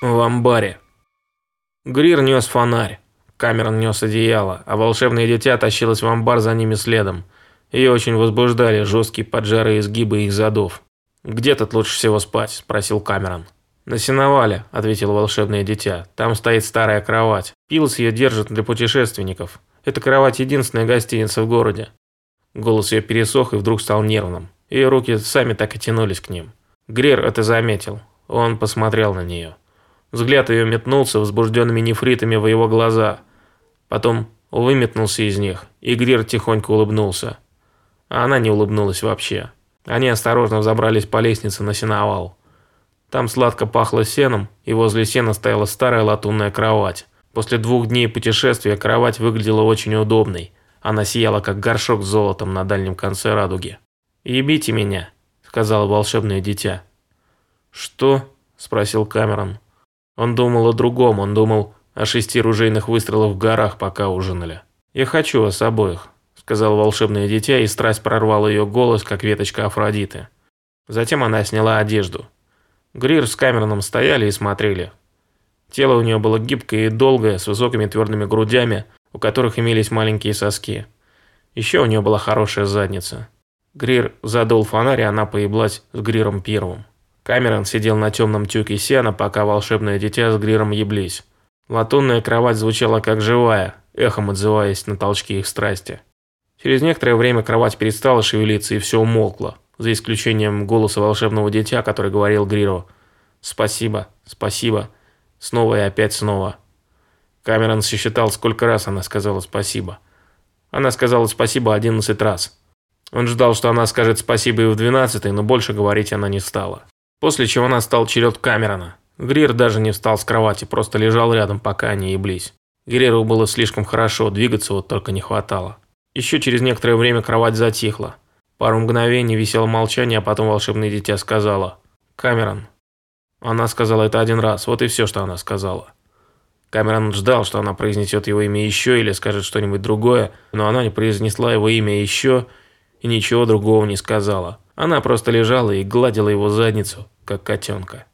В амбаре. Грир нес фонарь. Камерон нес одеяло, а волшебное дитя тащилось в амбар за ними следом. Ее очень возбуждали жесткие поджары изгибы их задов. «Где тут лучше всего спать?» – спросил Камерон. «На сеновале», – ответил волшебное дитя. «Там стоит старая кровать. Пилс ее держит для путешественников. Эта кровать единственная гостиница в городе». Голос ее пересох и вдруг стал нервным. Ее руки сами так и тянулись к ним. Грер это заметил. Он посмотрел на нее. Взгляд ее метнулся возбужденными нефритами в его глаза. Потом выметнулся из них, и Грир тихонько улыбнулся. А она не улыбнулась вообще. Они осторожно взобрались по лестнице на сеновал. Там сладко пахло сеном, и возле сена стояла старая латунная кровать. После двух дней путешествия кровать выглядела очень удобной. Она сияла, как горшок с золотом на дальнем конце радуги. «Ебите меня», — сказала волшебное дитя. «Что?» – спросил Камерон. Он думал о другом, он думал о шести ружейных выстрелах в горах, пока ужинали. «Я хочу вас обоих», – сказал волшебное дитя, и страсть прорвала ее голос, как веточка Афродиты. Затем она сняла одежду. Грир с Камероном стояли и смотрели. Тело у нее было гибкое и долгое, с высокими твердыми грудями, у которых имелись маленькие соски. Еще у нее была хорошая задница. Грир задул фонарь, и она поеблась с Гриром первым. Камерон сидел на темном тюке сена, пока волшебное дитя с Гриром еблись. Латунная кровать звучала как живая, эхом отзываясь на толчки их страсти. Через некоторое время кровать перестала шевелиться и все умолкло, за исключением голоса волшебного дитя, который говорил Гриру «Спасибо, спасибо, снова и опять снова». Камерон сосчитал, сколько раз она сказала спасибо. Она сказала спасибо одиннадцать раз. Он ждал, что она скажет спасибо и в двенадцатый, но больше говорить она не стала. После чего настал черед Камерона. Грир даже не встал с кровати, просто лежал рядом, пока они еблись. Гриру было слишком хорошо, двигаться вот только не хватало. Еще через некоторое время кровать затихла. Пару мгновений висело молчание, а потом волшебное дитя сказала «Камерон». Она сказала это один раз, вот и все, что она сказала. Камерон ждал, что она произнесет его имя еще или скажет что-нибудь другое, но она не произнесла его имя еще и ничего другого не сказала. Она просто лежала и гладила его задницу, как котенка.